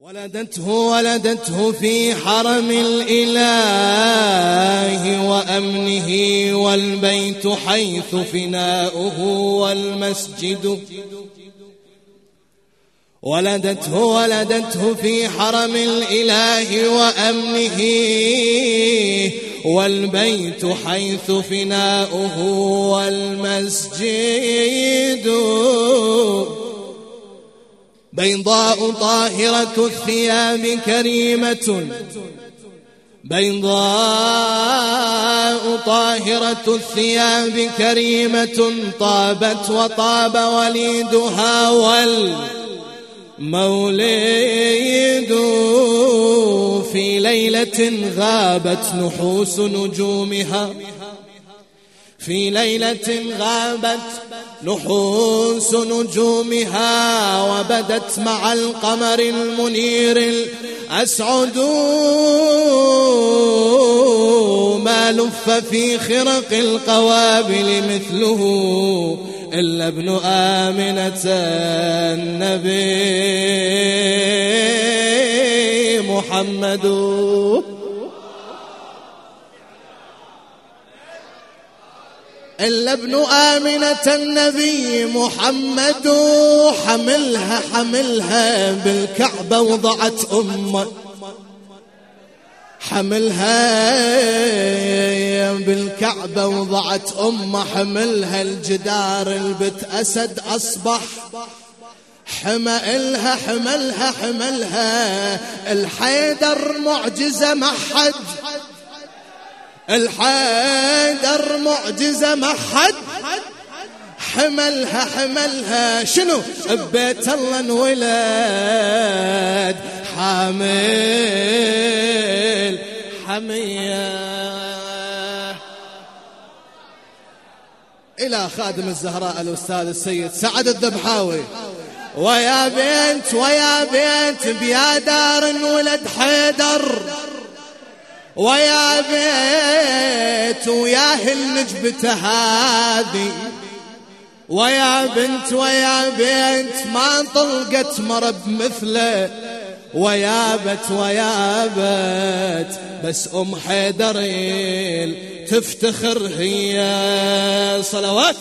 ولدته ولدته في حرم الإله وأمنه والبيت حيث فناؤه والمسجد. ولدته ولدته في حرم الإله وأمنه والبيت حيث فناؤه والمسجد. بيضاء طاهرة الثياب كريمة. بيضاء طاهرة الثياب كريمة طابت وطاب وليدها والمولد في ليلة غابت نحوس نجومها. في ليلة غابت نحوس نجومها وبدت مع القمر المنير الأسعد ما لف في خرق القوابل مثله إلا ابن آمنة النبي محمد. إلا ابن آمنة النبي محمد حملها حملها بالكعبة وضعت أمه حملها بالكعبة وضعت أمه حملها الجدار البت أسد أصبح حمى إلها حملها حملها الحيدر معجزة ما حد الحيدر معجزة ما حد حملها حملها. شنو؟ ببيت الله انولد حامل حمية إلى خادم الزهراء الأستاذ السيد سعد الذبحاوي ويا بنت ويا بنت بيا دار انولد حيدر. ويا بيت وياه النجبة هذه ويا بنت ويا بنت ما طلقت مرب مثله. ويابت ويابت بس أم حيدرين تفتخر هي. صلوات.